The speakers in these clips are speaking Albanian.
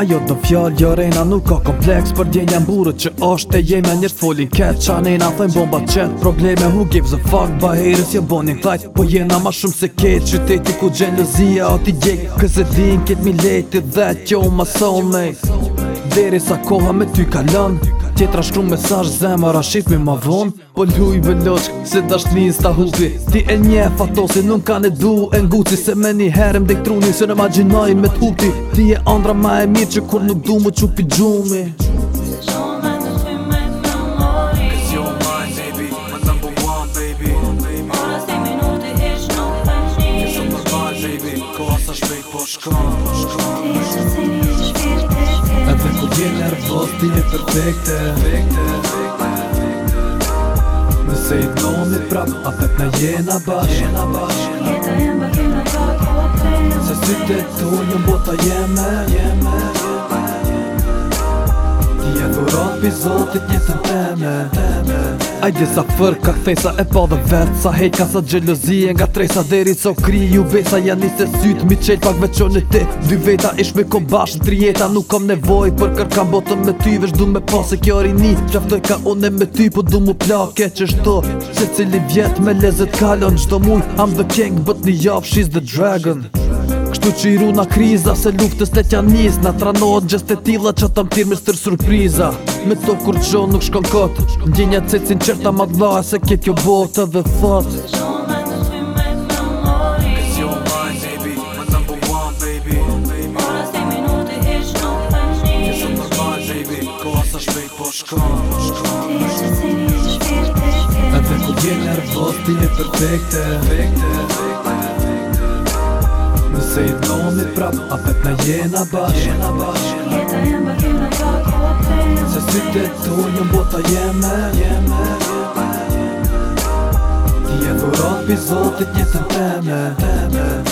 Ajo do fjallë gjërejna jo nuk ka kompleks Për djenja mburët që është e jeme njërë folin ket Qanejna thëjnë bomba qëtë probleme Who gives a fuck, ba herës jë bonin klajt Po jena ma shumë se ketë Qyteti ku gjenë lëzia o ti gjekë Këse din ketë mi leti dhe kjo ma soulmate Dere sa koha me ty kalën Tjetra shkru mesajsh zemër a shqipi ma vonë Po luj belloq se dash t'ni nsta huti Ti e nje to se nuk ka ne du e nguci Se me një herë mdektru një se në ma gjinoi me t'huti Ti e andra ma e mirë që kur nuk du mu qupi gjumi Shumëve të t'fi me mëllori Kësë Në Je nervoz, ti je perfekte Me se i doni prap, a pep na jena bash Jena bash Jeta jemba kena ka kola tre Se si te tu, njën bota jeme Një dhurat pi zotit një të teme Ajde sa fër ka kthej sa e pa po dhe vert Sa hejt ka sa gjelozie nga trej sa deri Sa so kri ju besa janë njëse syt Mi qelë pak veqon e ti Dy veta ish me kom bashk në trijeta Nuk kam nevoj për kërkam botën me ty Vesh du me pa po se kjo rini Qaftoj ka une me ty po du mu plake Që shto se cili vjet me lezet kalon shto muj am the king but një jaf she's the dragon i ru na kriza se luftës të tja njës Na tranohet gjest e tila që ta më tirë stër surpriza Me to kur të nuk shkon kot Ndjenja të cecin qërta ma dha se kje kjo botë dhe thot Se shumë e të shumë më mori Cause you're mine baby, my number one baby Ora se minuti ish nuk për njës Një se më mërmaj baby, ko asa shpejt po shkon Ti ishë si një shpirt e shpirt E ku gjenë nervot ti një perfekte Perfekte Все едно ми прав, а пет на е на баш Се свите тој бота јеме Ти е ворот би золтет, не сам теме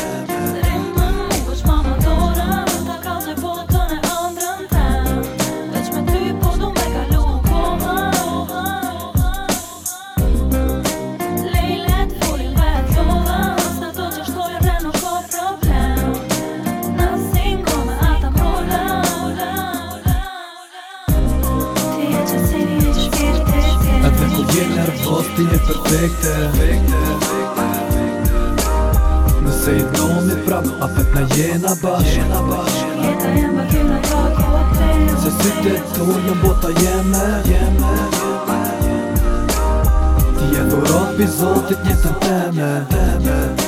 Atë ku je nervoz ti je perfekte Nëse i do me prap, a fet na je na bash Jeta jem a na tako pra Se si te tu një bota jeme Ti e dorot pizotit një të Teme